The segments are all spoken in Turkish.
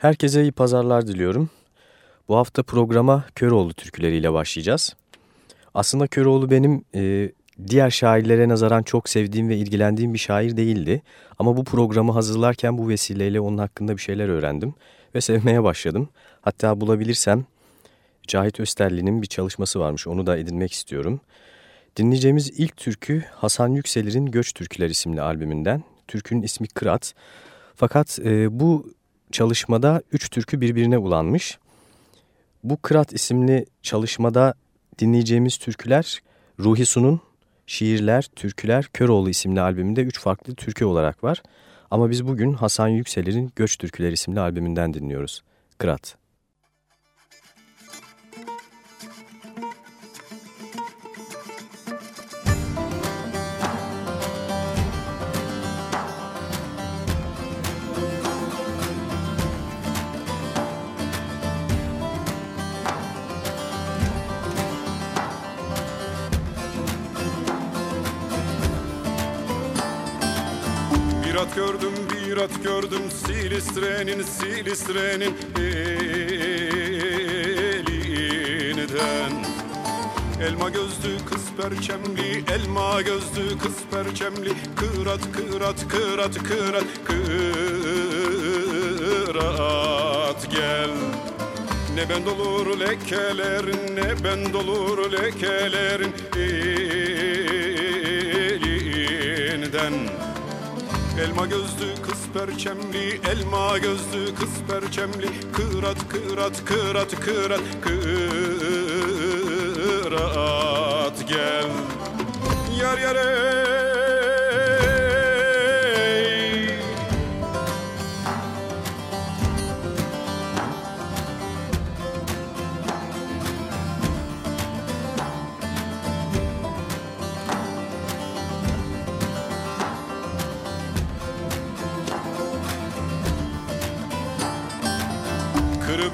Herkese iyi pazarlar diliyorum. Bu hafta programa Köroğlu türküleriyle başlayacağız. Aslında Köroğlu benim e, diğer şairlere nazaran çok sevdiğim ve ilgilendiğim bir şair değildi. Ama bu programı hazırlarken bu vesileyle onun hakkında bir şeyler öğrendim ve sevmeye başladım. Hatta bulabilirsem Cahit Österli'nin bir çalışması varmış onu da edinmek istiyorum. Dinleyeceğimiz ilk türkü Hasan Yükselir'in Göç Türküler isimli albümünden. Türkünün ismi Kırat. Fakat e, bu çalışmada üç türkü birbirine ulanmış. Bu Kırat isimli çalışmada dinleyeceğimiz türküler Ruhi Su'nun Şiirler, Türküler, Köroğlu isimli albümünde üç farklı türkü olarak var. Ama biz bugün Hasan Yükselir'in Göç Türküler isimli albümünden dinliyoruz. Kırat. At gördüm bir at gördüm. Silistre'nin Silistre'nin elinden. Elma gözlü kız perçemli Elma gözlü kız perçemli. Kırat kırat kırat kırat Kırat gel. Ne ben dolur lekelerin ne ben dolur lekelerin elinden Elma gözlü kız perçemli. Elma gözlü kız perçemli. Kırat kırat kırat kırat kırat. Gel. Yar yare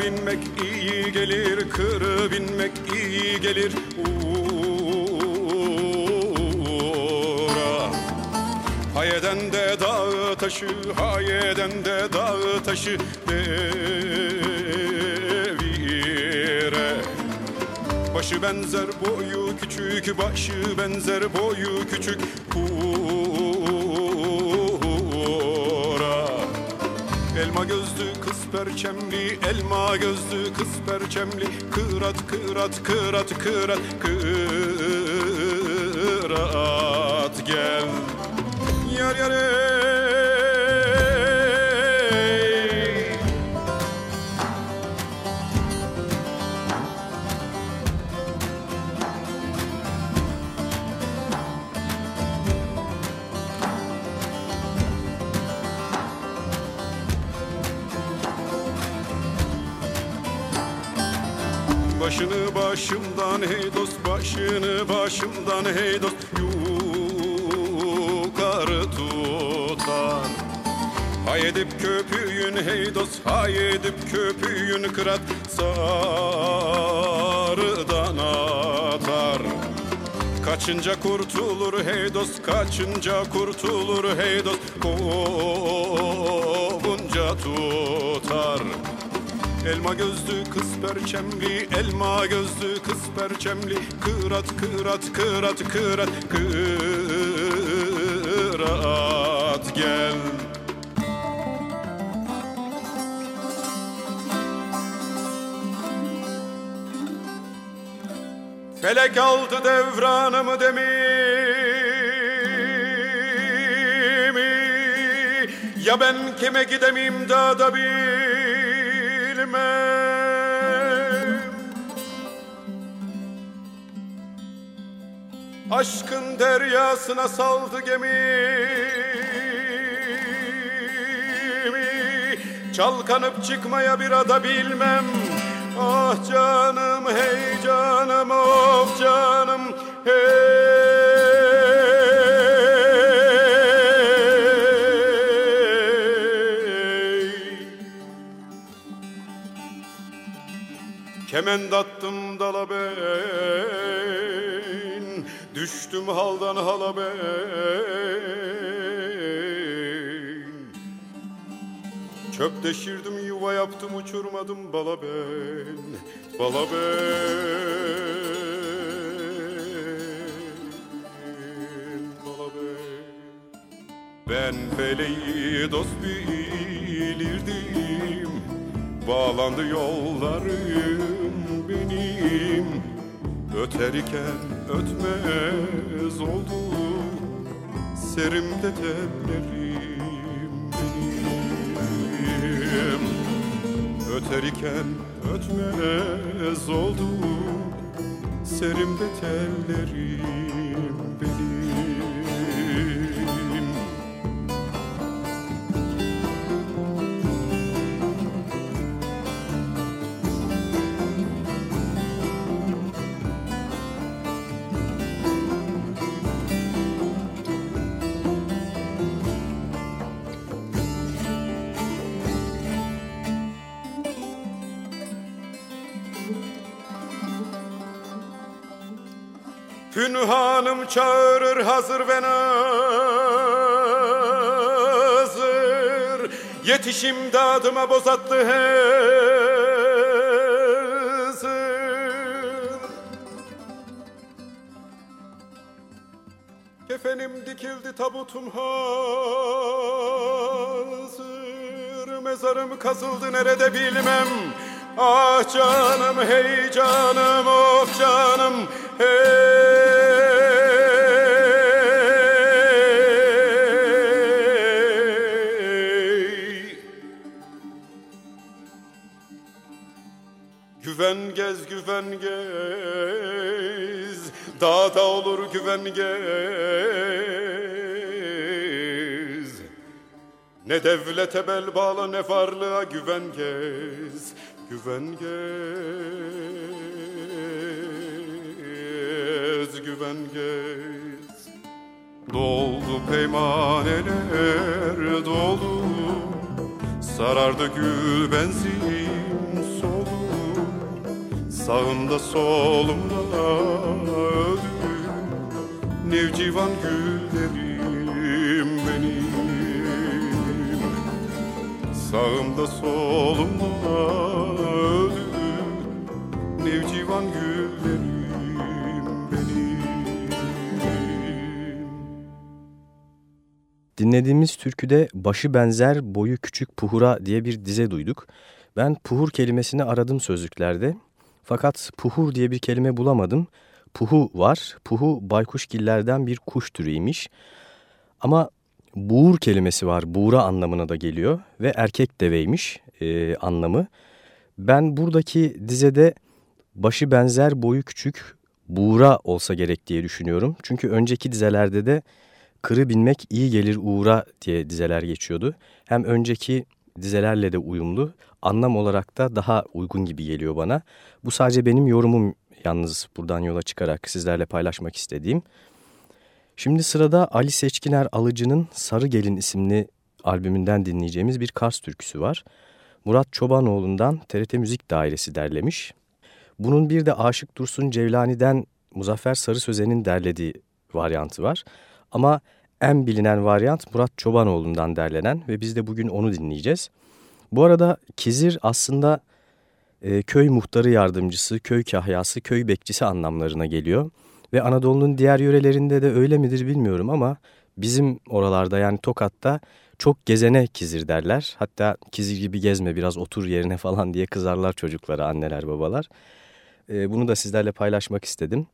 binmek iyi gelir, kırı binmek iyi gelir. Uğra. Hayeden de dağı taşı, hayeden de dağı taşı devire. Başı benzer boyu küçük, başı benzer boyu küçük. Gözlü perçemli elma gözlü kız perçemli. Kırat kırat kırat kırat kırat. Gel. Yar yar Başını başımdan hey dost başını başımdan hey dost yukarı tutar. Hay edip köpüğün hey dost hay edip köpüğün kırat sarıdan atar. Kaçınca kurtulur hey dost kaçınca kurtulur hey dost kovunca tutar Elma gözlü kız perçemli. Elma gözlü kız perçemli. Kırat kırat kırat kırat Kırat. Gel. Felek aldı devranımı demimi. Ya ben kime gidemeyim da bir bilmem Aşkın deryasına saldı gemimi Çalkanıp çıkmaya bir ada bilmem. Ah canım hey canım of canım hey Kement attım dala ben Düştüm haldan hala ben. Çöp deşirdim yuva yaptım uçurmadım bala ben Bala ben Bala ben. Ben dost bilirdim Bağlandı yollarım benim Öterken ötmez oldu? Serimde tellerim benim. Öterken ötmez oldu? Serimde tellerim benim Pünhanım çağırır hazır ben hazır Yetişim dadıma bozattı hezir Kefenim dikildi tabutum hazır. Mezarım kazıldı nerede bilmem. Ah canım hey canım of canım hey Güven gez güven gez. Dağda olur güven gez. Ne devlete bel bağla ne varlığa güven gez. Güven gez Güven gez. Doldu peymaneler doldu. Sarardı gül benzin Sağımda solumda öldü Nevcivan güllerim benim Sağımda solumda öldü Nevcivan güllerim Dinlediğimiz türküde başı benzer boyu küçük puhura diye bir dize duyduk. Ben puhur kelimesini aradım sözlüklerde. Fakat puhur diye bir kelime bulamadım. Puhu var. Puhu baykuşgillerden bir kuş türüymiş. Ama buğur kelimesi var. Buğra anlamına da geliyor ve erkek deveymiş e, anlamı. Ben buradaki dizede başı benzer boyu küçük buğra olsa gerek diye düşünüyorum. Çünkü önceki dizelerde de kırı binmek iyi gelir uğra diye dizeler geçiyordu. Hem önceki dizelerle de uyumlu, anlam olarak da daha uygun gibi geliyor bana. Bu sadece benim yorumum yalnız buradan yola çıkarak sizlerle paylaşmak istediğim. Şimdi sırada Ali Seçkiner Alıcı'nın Sarı Gelin isimli albümünden dinleyeceğimiz bir Kars türküsü var. Murat Çobanoğlu'ndan TRT Müzik Dairesi derlemiş. Bunun bir de Aşık Dursun Cevlani'den Muzaffer Sarı Sözen'in derlediği varyantı var. Ama en bilinen varyant Murat Çobanoğlu'ndan derlenen ve biz de bugün onu dinleyeceğiz. Bu arada Kizir aslında e, köy muhtarı yardımcısı, köy kahyası, köy bekçisi anlamlarına geliyor. Ve Anadolu'nun diğer yörelerinde de öyle midir bilmiyorum ama bizim oralarda yani Tokat'ta çok gezene kizir derler. Hatta kizir gibi gezme biraz otur yerine falan diye kızarlar çocuklara anneler babalar. E, bunu da sizlerle paylaşmak istedim.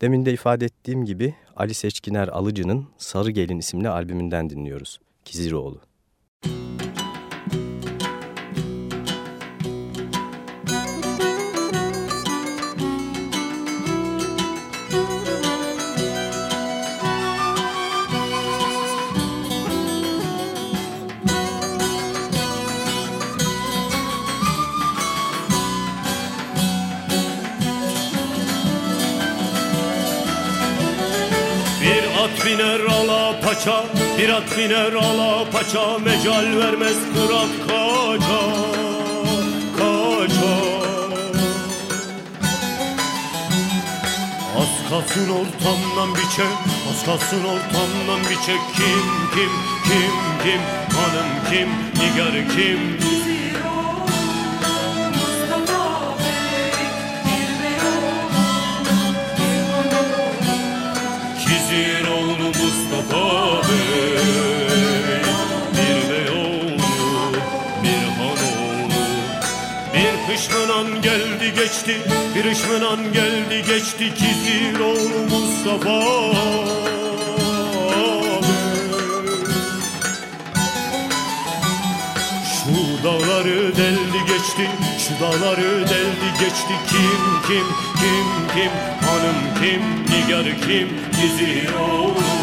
Demin de ifade ettiğim gibi Ali Seçkiner Alıcı'nın Sarı Gelin isimli albümünden dinliyoruz. Kiziroğlu. Bir biner ala paça, bir at biner ala paça Mecal vermez kırat kaça, kaça. Az kalsın ortamdan biçe, az kalsın ortamdan biçe Kim, kim, kim, kim hanım kim, nigar kim geçti, bir hışmınan geldi geçti Kiziroğlu Mustafa. Şu dağları deldi geçti, şu dağları deldi geçti. Kim kim, kim kim, hanım kim, nigar kim? Gizir oğlu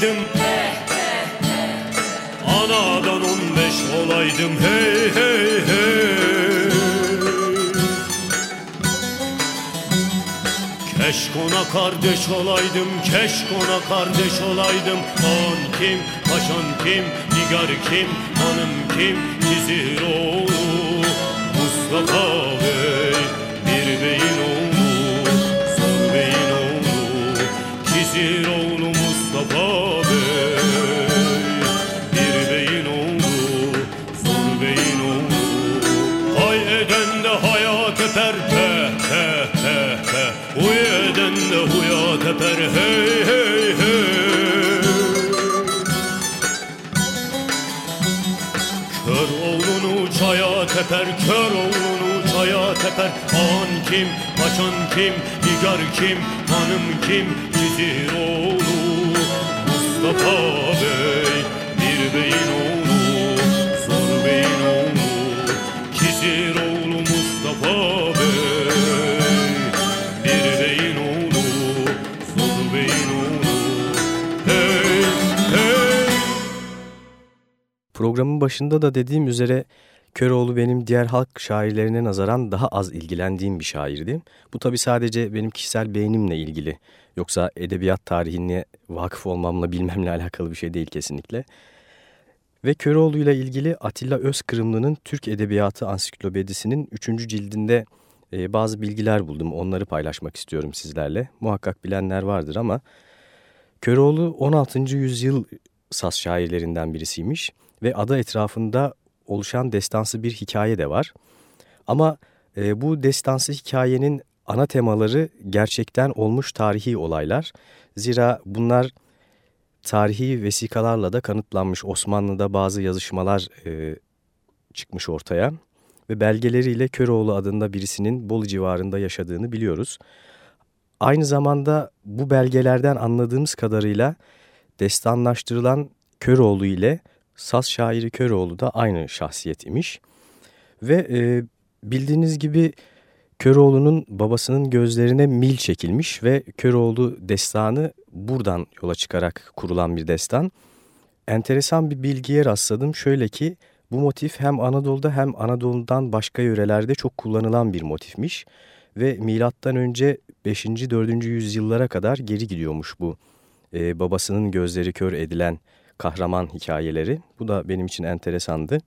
olaydım. Anadan on beş olaydım. Hey hey hey. Keşkona kardeş olaydım, keşkona kardeş olaydım. An kim, paşan kim, nigar kim, hanım kim, Gizir oğlu Mustafa Bey, bir beyin oğlu, zor beyin oğlu. Gizir oğlu Mustafa kör oğlunu çaya teper. An kim, paçan kim, nigar kim, hanım kim, Gizir oğlu Mustafa Bey, bir beyin oğlu, zor beyin oğlu. Gizir oğlu Mustafa Bey, bir beyin oğlu, zor beyin oğlu. Hey, hey. Programın başında da dediğim üzere Köroğlu benim diğer halk şairlerine nazaran daha az ilgilendiğim bir şairdi. Bu tabi sadece benim kişisel beğenimle ilgili. Yoksa edebiyat tarihine vakıf olmamla bilmemle alakalı bir şey değil kesinlikle. Ve Köroğlu ile ilgili Atilla Özkırımlı'nın Türk Edebiyatı Ansiklopedisinin 3. cildinde e, bazı bilgiler buldum. Onları paylaşmak istiyorum sizlerle. Muhakkak bilenler vardır ama Köroğlu 16. yüzyıl saz şairlerinden birisiymiş ve ada etrafında oluşan destansı bir hikaye de var. Ama e, bu destansı hikayenin ana temaları gerçekten olmuş tarihi olaylar. Zira bunlar tarihi vesikalarla da kanıtlanmış. Osmanlı'da bazı yazışmalar e, çıkmış ortaya ve belgeleriyle Köroğlu adında birisinin Bolu civarında yaşadığını biliyoruz. Aynı zamanda bu belgelerden anladığımız kadarıyla destanlaştırılan Köroğlu ile Saz şairi Köroğlu da aynı şahsiyet imiş. Ve e, bildiğiniz gibi Köroğlu'nun babasının gözlerine mil çekilmiş ve Köroğlu destanı buradan yola çıkarak kurulan bir destan. Enteresan bir bilgiye rastladım. Şöyle ki bu motif hem Anadolu'da hem Anadolu'dan başka yörelerde çok kullanılan bir motifmiş. Ve milattan önce 5. 4. yüzyıllara kadar geri gidiyormuş bu e, babasının gözleri kör edilen kahraman hikayeleri. Bu da benim için enteresandı.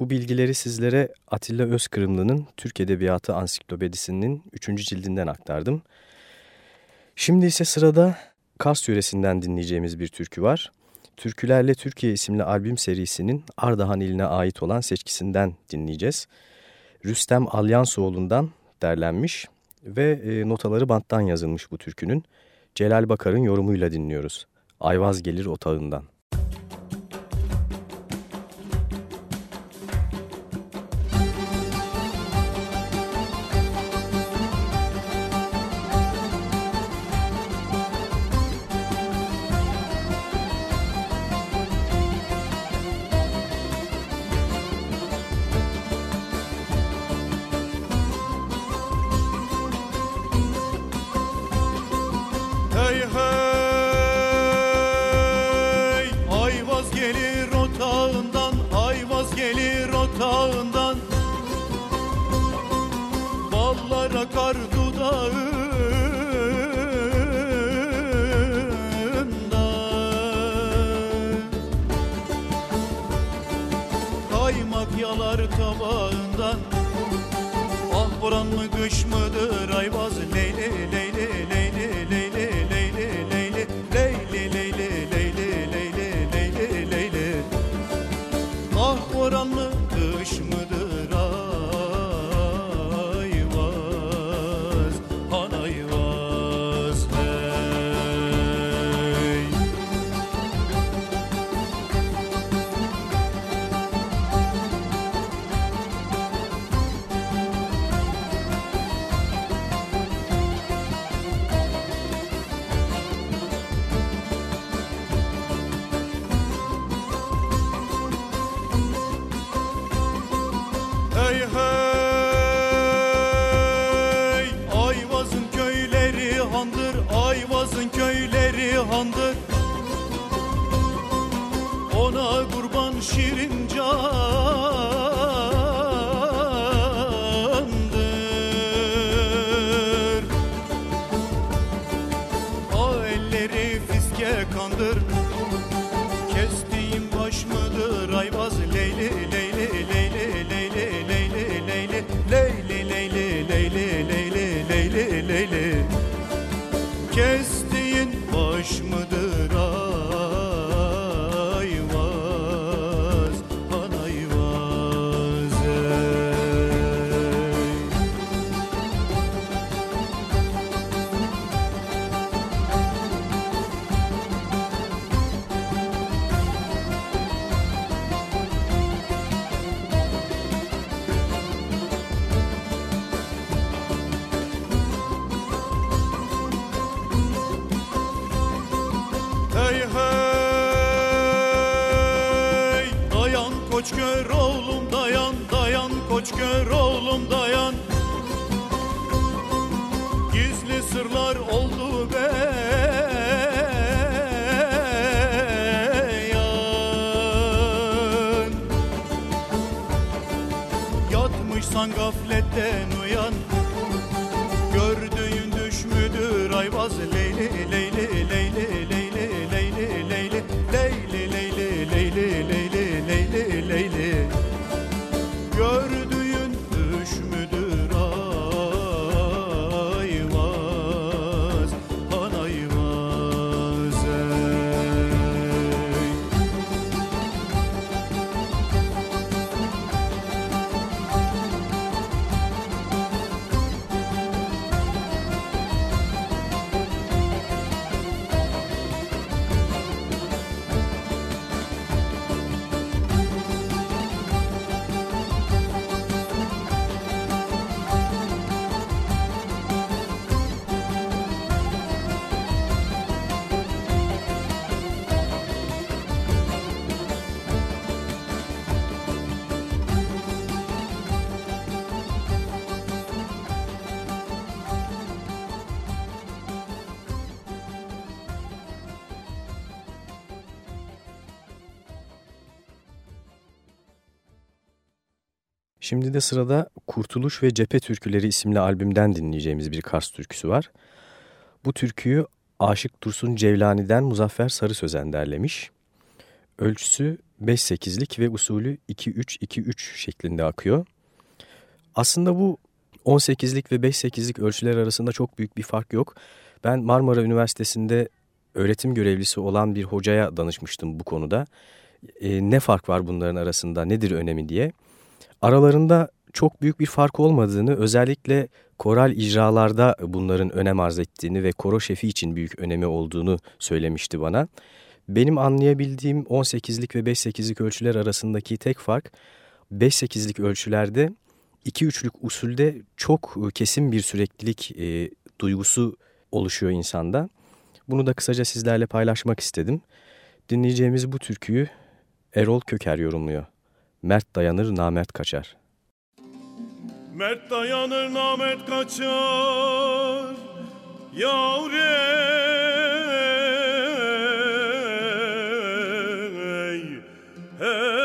Bu bilgileri sizlere Atilla Özkırımlı'nın Türk Edebiyatı Ansiklopedisinin 3. cildinden aktardım. Şimdi ise sırada Kars yöresinden dinleyeceğimiz bir türkü var. Türkülerle Türkiye isimli albüm serisinin Ardahan iline ait olan seçkisinden dinleyeceğiz. Rüstem Alyansoğlu'ndan derlenmiş ve e, notaları banttan yazılmış bu türkünün. Celal Bakar'ın yorumuyla dinliyoruz. Ayvaz gelir otağından. tağından Ballara kar dudağından. Kaymak yalar tabağından. Ah buran mı kış mıdır ayvaz ley ley ley Şimdi de sırada Kurtuluş ve Cephe Türküleri isimli albümden dinleyeceğimiz bir Kars türküsü var. Bu türküyü Aşık Dursun Cevlani'den Muzaffer Sarı Sözen derlemiş. Ölçüsü 5-8'lik ve usulü 2-3-2-3 şeklinde akıyor. Aslında bu 18'lik ve 5-8'lik ölçüler arasında çok büyük bir fark yok. Ben Marmara Üniversitesi'nde öğretim görevlisi olan bir hocaya danışmıştım bu konuda. E, ne fark var bunların arasında, nedir önemi diye. Aralarında çok büyük bir fark olmadığını, özellikle koral icralarda bunların önem arz ettiğini ve koro şefi için büyük önemi olduğunu söylemişti bana. Benim anlayabildiğim 18'lik ve 5-8'lik ölçüler arasındaki tek fark 5-8'lik ölçülerde 2-3'lük usulde çok kesin bir süreklilik e, duygusu oluşuyor insanda. Bunu da kısaca sizlerle paylaşmak istedim. Dinleyeceğimiz bu türküyü Erol Köker yorumluyor. Mert dayanır, namert kaçar. Mert dayanır namet kaçar. Yavrey Hey.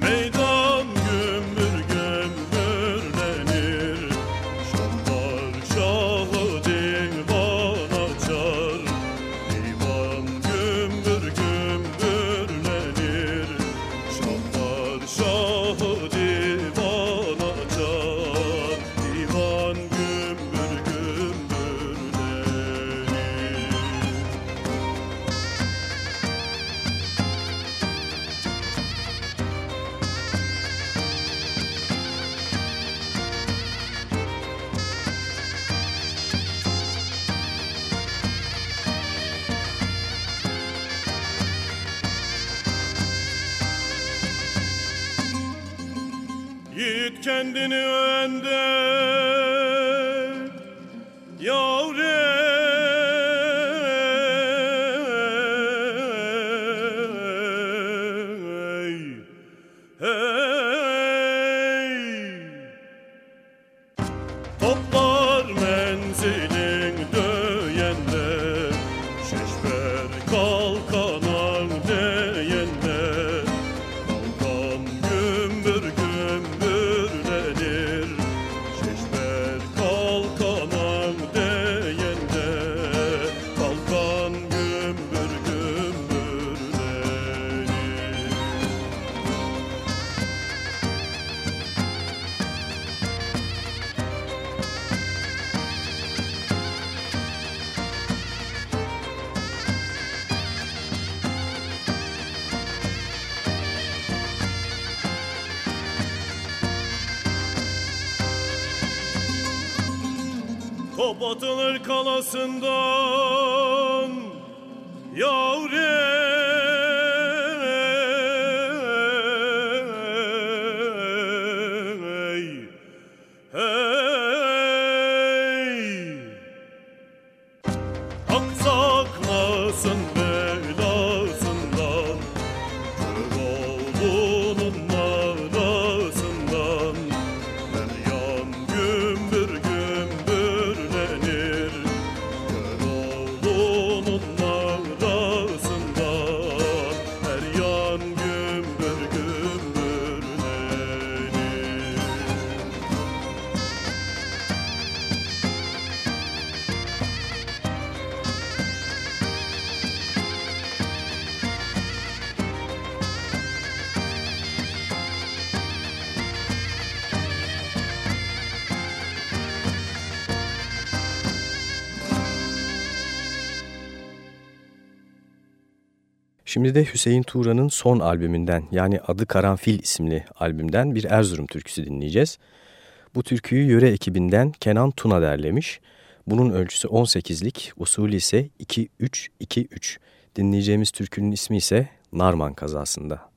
Meydan kalasından yavrum Şimdi de Hüseyin Tuğra'nın son albümünden yani Adı Karanfil isimli albümden bir Erzurum türküsü dinleyeceğiz. Bu türküyü yöre ekibinden Kenan Tuna derlemiş. Bunun ölçüsü 18'lik, usulü ise 2-3-2-3. Dinleyeceğimiz türkünün ismi ise Narman kazasında.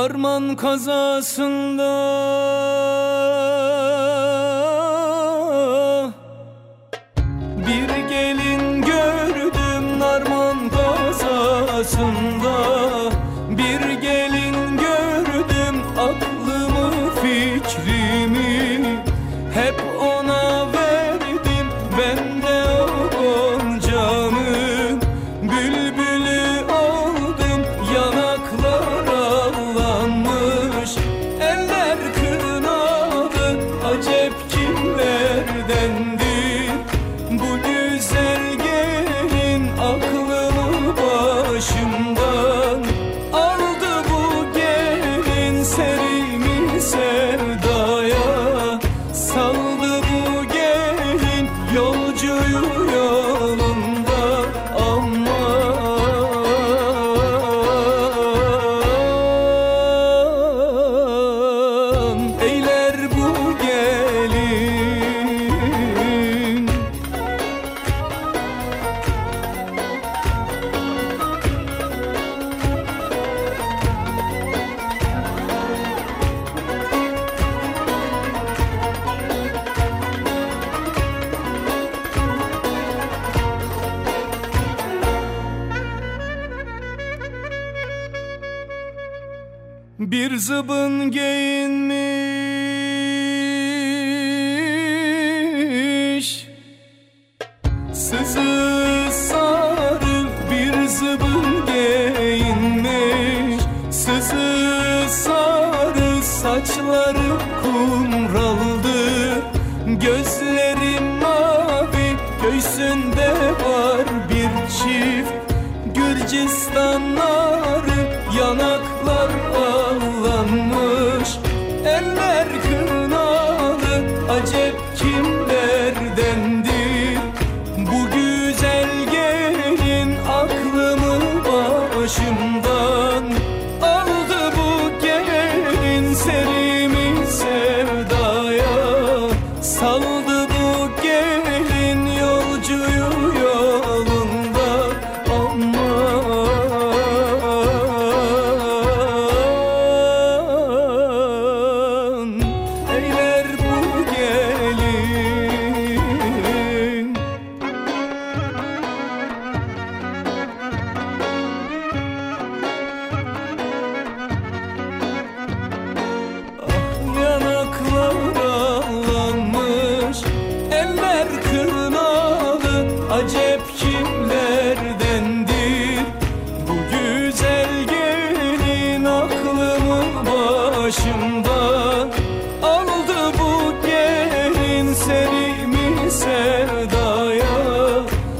Narman kazasında Bir zıbın giyinmiş başımda Aldı bu gelin serimi sevdaya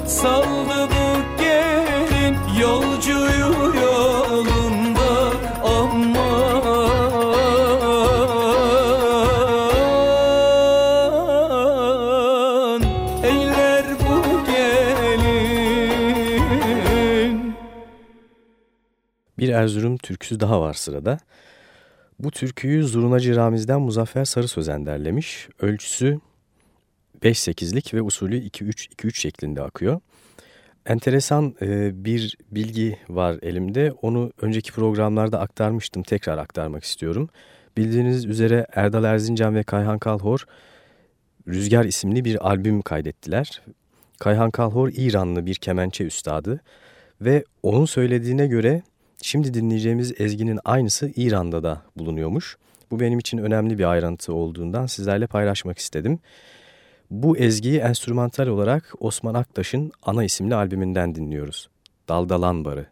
Saldı bu gelin yolcuyu yolunda Ama Eyler bu gelin Bir Erzurum türküsü daha var sırada. Bu türküyü Zurnacı Ramiz'den Muzaffer Sarı Sözen derlemiş. Ölçüsü 5-8'lik ve usulü 2-3-2-3 şeklinde akıyor. Enteresan e, bir bilgi var elimde. Onu önceki programlarda aktarmıştım. Tekrar aktarmak istiyorum. Bildiğiniz üzere Erdal Erzincan ve Kayhan Kalhor Rüzgar isimli bir albüm kaydettiler. Kayhan Kalhor İranlı bir kemençe üstadı ve onun söylediğine göre şimdi dinleyeceğimiz ezginin aynısı İran'da da bulunuyormuş. Bu benim için önemli bir ayrıntı olduğundan sizlerle paylaşmak istedim. Bu ezgiyi enstrümantal olarak Osman Aktaş'ın Ana isimli albümünden dinliyoruz. Daldalan Barı.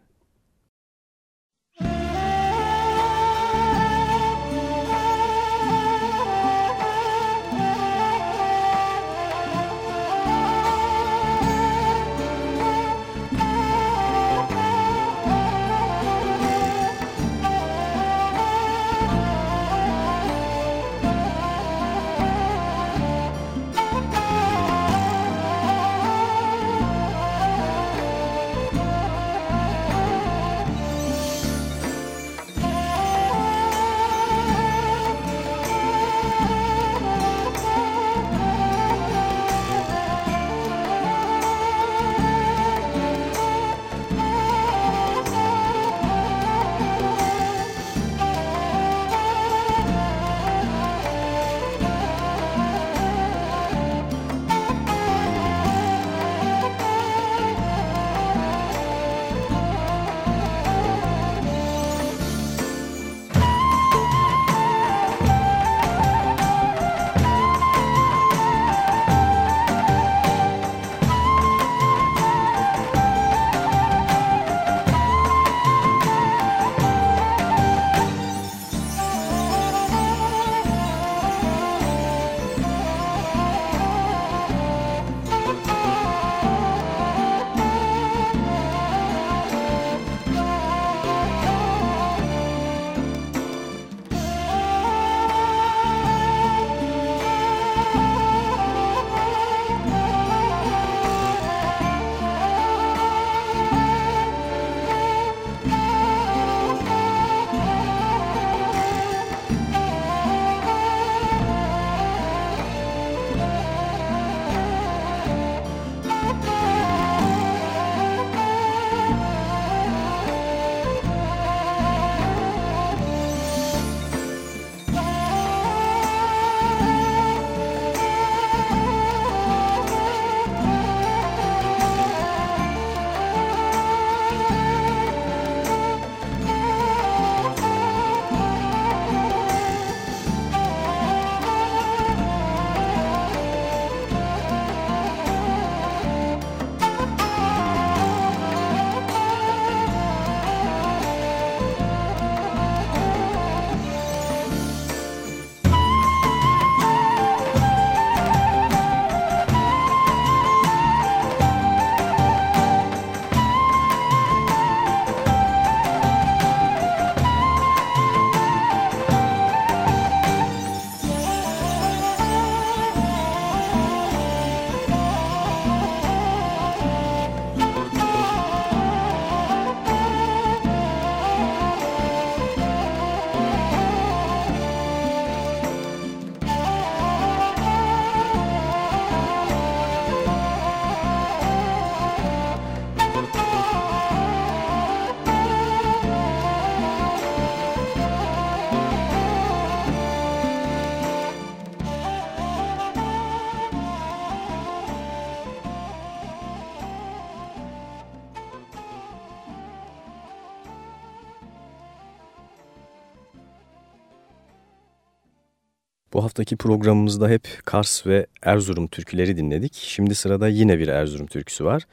Haftaki programımızda hep Kars ve Erzurum türküleri dinledik. Şimdi sırada yine bir Erzurum türküsü var.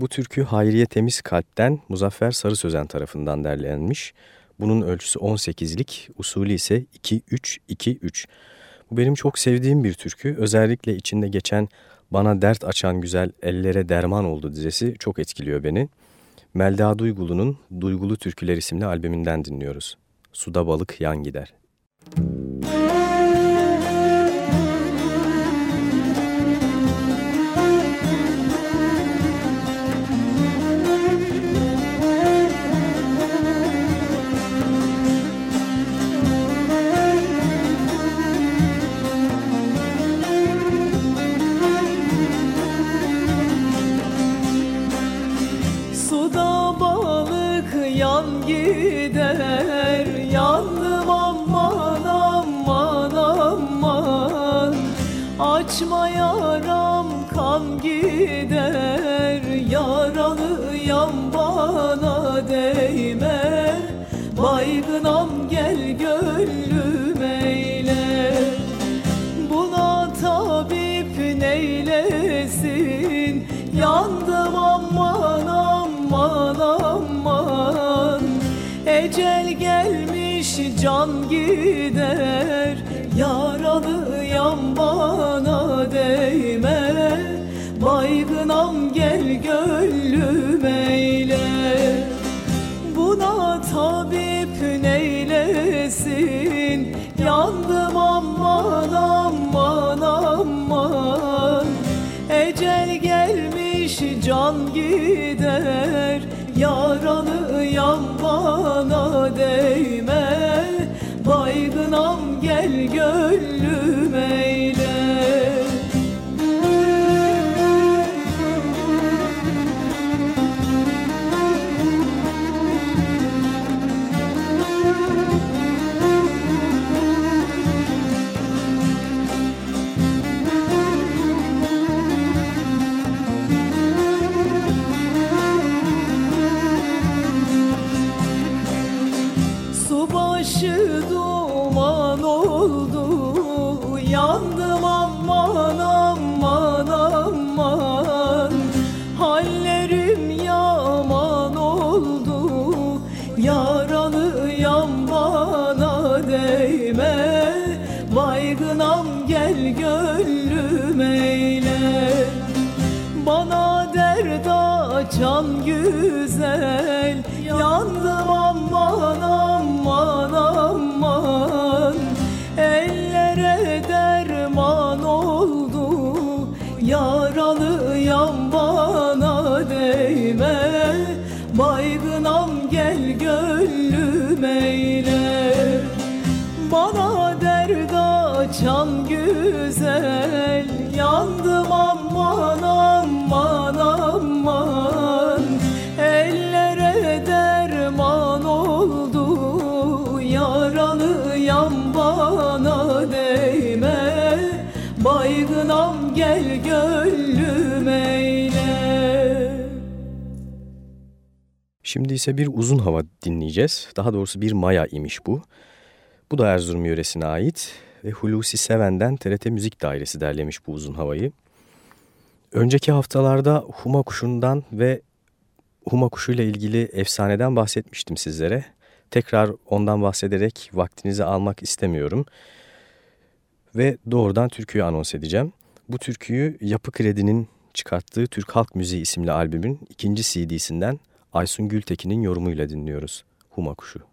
Bu türkü Hayriye Temiz Kalp'ten Muzaffer Sarı Sözen tarafından derlenmiş. Bunun ölçüsü 18'lik, usulü ise 2-3-2-3. Bu benim çok sevdiğim bir türkü. Özellikle içinde geçen Bana Dert Açan Güzel Ellere Derman Oldu dizesi çok etkiliyor beni. Melda Duygulu'nun Duygulu Türküler isimli albümünden dinliyoruz. Suda balık yan gider. Açma yaram kan gider. Yaralıyam bana değme. Baygınam gel gönlüm eyle. Buna tabip neylesin? Yandım aman aman aman. Ecel gelmiş can gider Yaralıyam bana değme. Baygınam gel gönlüm eyle. Buna tabip neylesin? Yandım aman aman aman. Ecel gelmiş can gider. Yaralıyam bana değme gel Şimdi ise bir uzun hava dinleyeceğiz. Daha doğrusu bir maya imiş bu. Bu da Erzurum yöresine ait ve Hulusi Seven'den TRT Müzik Dairesi derlemiş bu uzun havayı. Önceki haftalarda Huma kuşundan ve Huma kuşuyla ilgili efsaneden bahsetmiştim sizlere. Tekrar ondan bahsederek vaktinizi almak istemiyorum. Ve doğrudan türküyü anons edeceğim. Bu türküyü Yapı Kredi'nin çıkarttığı Türk Halk Müziği isimli albümün ikinci CD'sinden Aysun Gültekin'in yorumuyla dinliyoruz. Huma Kuşu.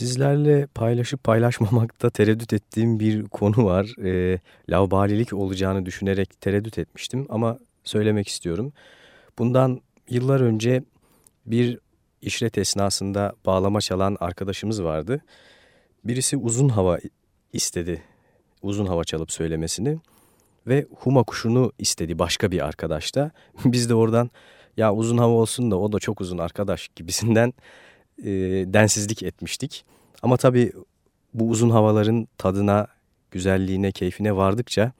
Sizlerle paylaşıp paylaşmamakta tereddüt ettiğim bir konu var. E, lavbalilik olacağını düşünerek tereddüt etmiştim ama söylemek istiyorum. Bundan yıllar önce bir işlet esnasında bağlama çalan arkadaşımız vardı. Birisi uzun hava istedi. Uzun hava çalıp söylemesini ve huma kuşunu istedi başka bir arkadaş da. Biz de oradan ya uzun hava olsun da o da çok uzun arkadaş gibisinden e, densizlik etmiştik. Ama tabii bu uzun havaların tadına, güzelliğine, keyfine vardıkça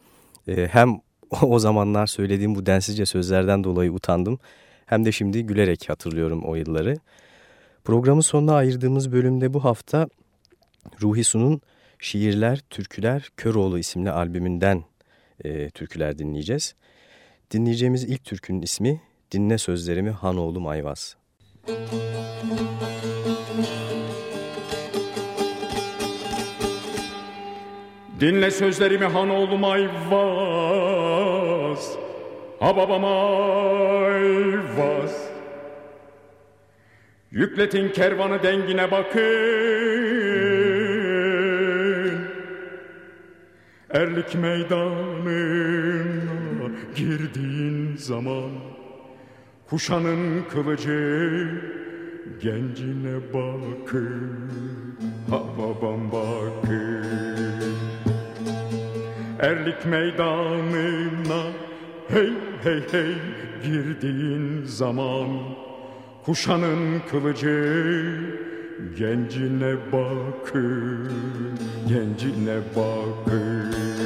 e, hem o zamanlar söylediğim bu densizce sözlerden dolayı utandım. Hem de şimdi gülerek hatırlıyorum o yılları. Programın sonuna ayırdığımız bölümde bu hafta Ruhi Su'nun Şiirler, Türküler, Köroğlu isimli albümünden e, türküler dinleyeceğiz. Dinleyeceğimiz ilk türkünün ismi Dinle Sözlerimi Hanoğlu Mayvaz. Dinle sözlerimi Hanoğlu Mayvaz Ha babam Ayvaz Yükletin kervanı dengine bakın. Erlik meydanına girdiğin zaman Kuşanın kılıcı gencine bakın Ha babam bakın Erlik meydanına hey hey hey girdiğin zaman Kuşanın kılıcı gencine bakın, gencine bakın.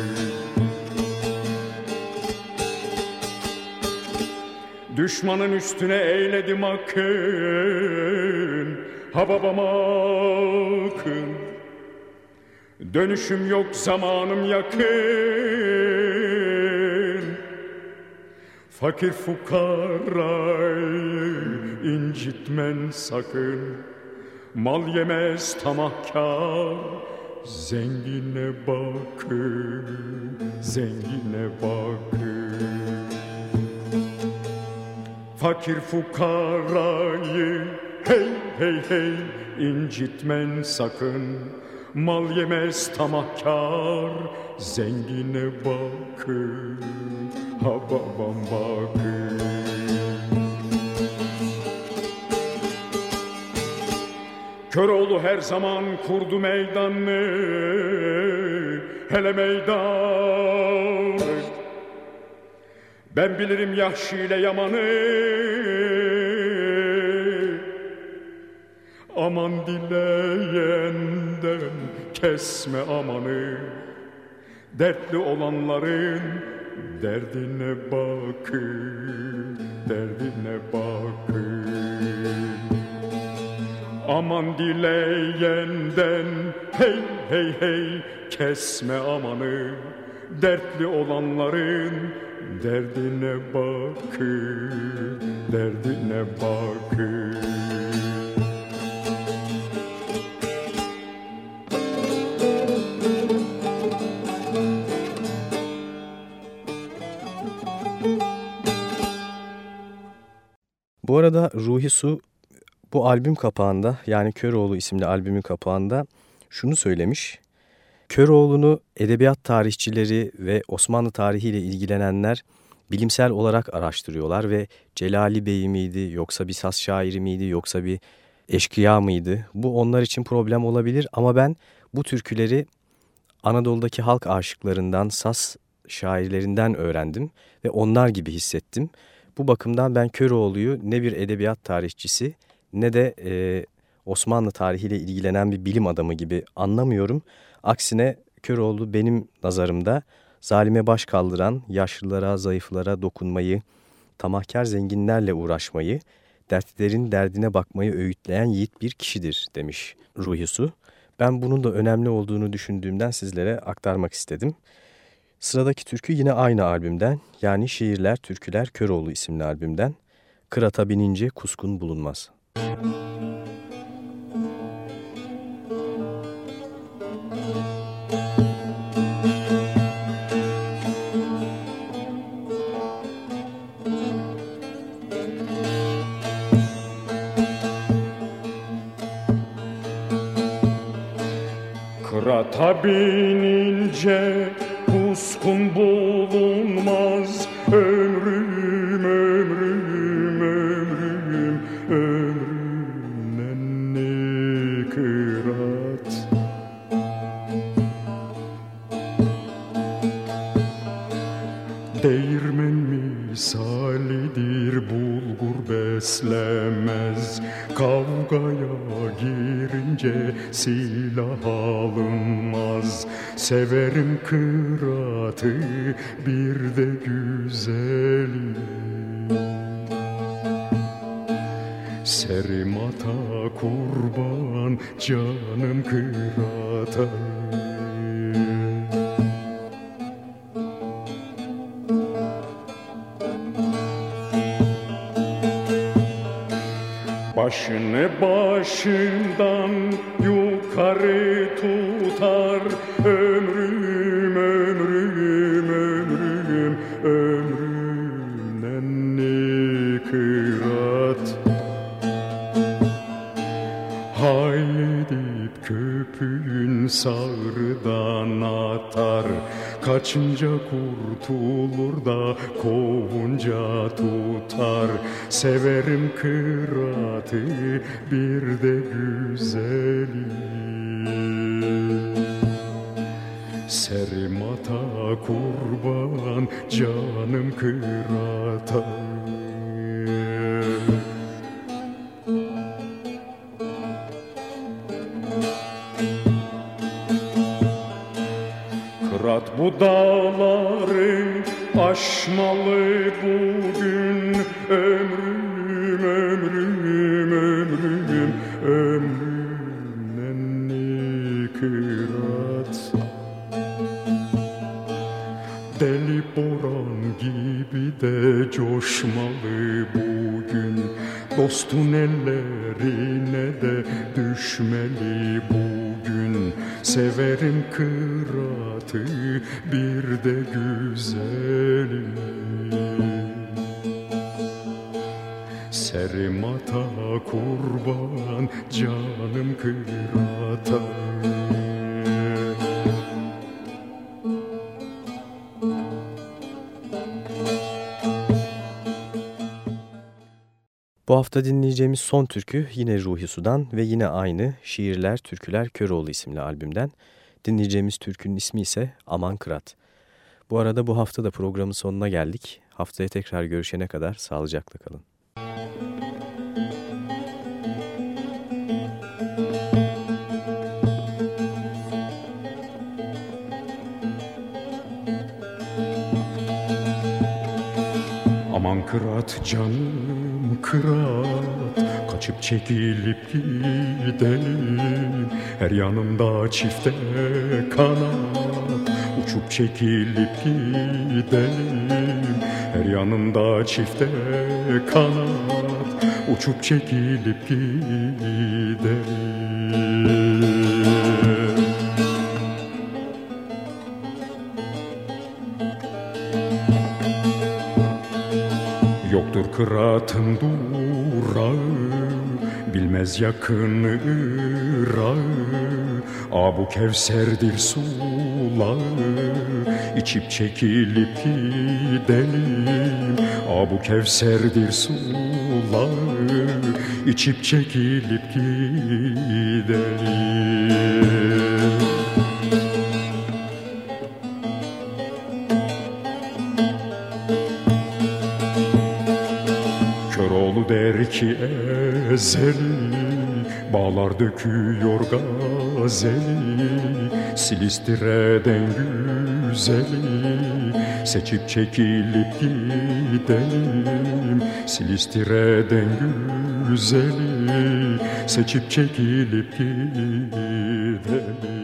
Düşmanın üstüne eyledim akın, ha babam akın. Dönüşüm yok zamanım yakın. Fakir fukarayı incitmen sakın Mal yemez tamahkar Zengine bakın, zengine bakın Fakir fukarayı hey hey hey incitmen sakın. Mal yemez tamahkar zengine bakın Ha babam bakın. Köroğlu her zaman kurdu meydanı Hele meydanı Ben bilirim Yahşi Yaman'ı. Aman dileyenden kesme amanı. Dertli olanların derdine bakın Derdine bakın Aman dileyenden hey hey hey kesme amanı. Dertli olanların derdine bakın Derdine bakın Bu arada Ruhi Su bu albüm kapağında yani Köroğlu isimli albümün kapağında şunu söylemiş. Köroğlu'nu edebiyat tarihçileri ve Osmanlı tarihiyle ilgilenenler bilimsel olarak araştırıyorlar ve Celali Bey miydi yoksa bir saz şairi miydi yoksa bir eşkıya mıydı? Bu onlar için problem olabilir ama ben bu türküleri Anadolu'daki halk aşıklarından, saz şairlerinden öğrendim ve onlar gibi hissettim. Bu bakımdan ben Köroğlu'yu ne bir edebiyat tarihçisi ne de e, Osmanlı tarihiyle ilgilenen bir bilim adamı gibi anlamıyorum. Aksine Köroğlu benim nazarımda zalime baş kaldıran, yaşlılara, zayıflara dokunmayı, tamahkar zenginlerle uğraşmayı, dertlerin derdine bakmayı öğütleyen yiğit bir kişidir demiş Ruhi Su. Ben bunun da önemli olduğunu düşündüğümden sizlere aktarmak istedim. Sıradaki türkü yine aynı albümden yani Şiirler, Türküler, Köroğlu isimli albümden. Kırata binince kuskun bulunmaz. Müzik Kırata binince bulunmaz. Ömrüm, ömrüm, ömrüm, ömrüm nenni kırat. Değirmen misalidir bulgur beslemez. Kavgaya girince silah alınmaz Severim kıratı bir de Hayedip köpüğün sağrıdan atar. Kaçınca kurtulur da kovunca tutar. Severim kıratı bir de güzeli. Serim ata kurban canım kırata Kırat bu dağları aşmalı bugün. Ömrüm, ömrüm, ömrüm, ömrüm nenni kırat Deli boran gibi de coşmalı bugün. Dostun ellerine de düşmeli bugün. Severim kıratı bir de güzeli Serim ata kurban canım kırata Bu hafta dinleyeceğimiz son türkü yine Ruhi Sudan ve yine aynı Şiirler Türküler Köroğlu isimli albümden. Dinleyeceğimiz türkünün ismi ise Aman Kırat. Bu arada bu hafta da programın sonuna geldik. Haftaya tekrar görüşene kadar sağlıcakla kalın. Aman kırat canım kırat Kaçıp çekilip gidelim Her yanımda çifte kanat Uçup çekilip gidelim Her yanımda çifte kanat Uçup çekilip gidelim Yoktur kıratın durağı Bilmez yakın ırağı. Abu Kevser'dir sulağı İçip çekilip gidelim. Abu Kevser'dir sulağı İçip çekilip gidelim ezeli Bağlar döküyor gazeli. Silistire'den güzeli Seçip çekilip gidelim. Silistire'den güzeli Seçip çekilip gidelim